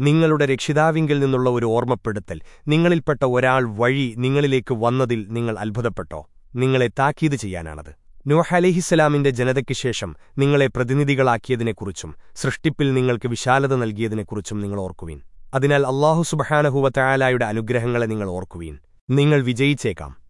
നിങ്ങളുടെ രക്ഷിതാവിങ്കിൽ നിന്നുള്ള ഒരു ഓർമ്മപ്പെടുത്തൽ. നിങ്ങളിൽപ്പെട്ട ഒരാൾ വഴി നിങ്ങളിലേക്ക് വന്നതിൽ നിങ്ങൾ അത്ഭുതപ്പെട്ടോ? നിങ്ങളെ താക്കീത് ചെയ്യാനാണത്. നൂഹ് അലിഹിസ്സലാമിന്റെ ജനതയ്ക്ക് ശേഷം നിങ്ങളെ പ്രതിനിധികളാക്കിയതിനെക്കുറിച്ചും സൃഷ്ടിപ്പിൽ നിങ്ങൾക്ക് വിശാലത നൽകിയതിനെക്കുറിച്ചും നിങ്ങൾ ഓർക്കുവീൻ. അതിനാൽ അള്ളാഹു സുബഹാനഹുവ തയാലായുടെ അനുഗ്രഹങ്ങളെ നിങ്ങൾ ഓർക്കുവീൻ. നിങ്ങൾ വിജയിച്ചേക്കാം.